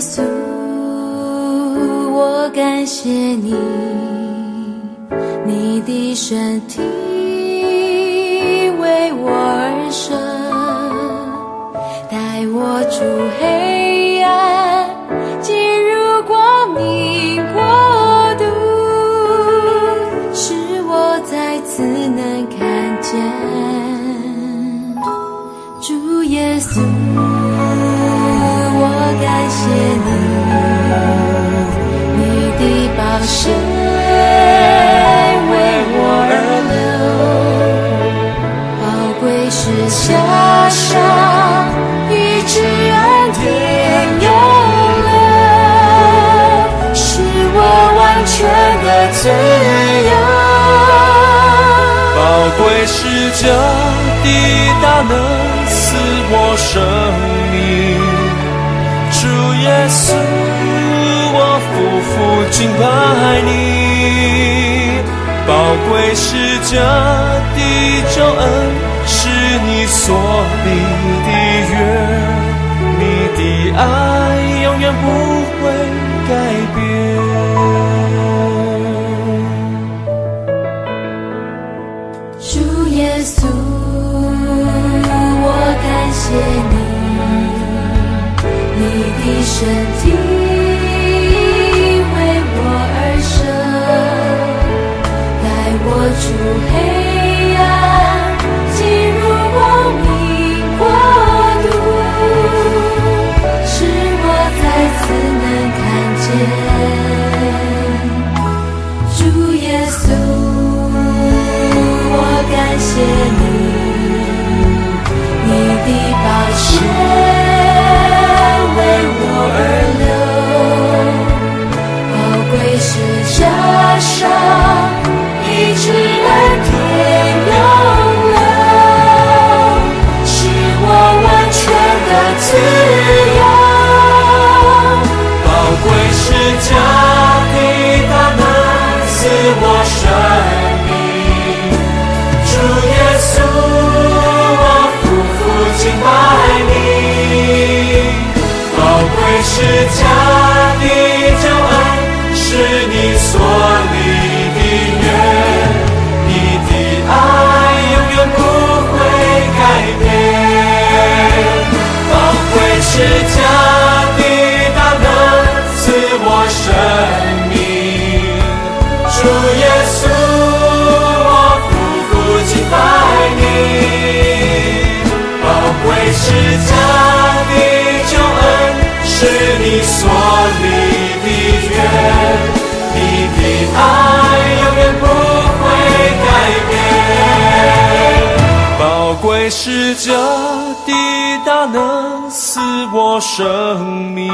稣，我感谢你，你的身体。谢你，你的宝血为我而流，宝贵是加上医治恩典永留，使我完全的自由。宝贵是这的大能赐我生命。主耶稣，我夫妇敬拜你。宝贵是这的救恩，是你所立的约，你的爱永远不会改变。主耶稣，我感谢你。你的身体。是你所立的约，你的爱永远不会改变。宝贵是这的大能赐我生命，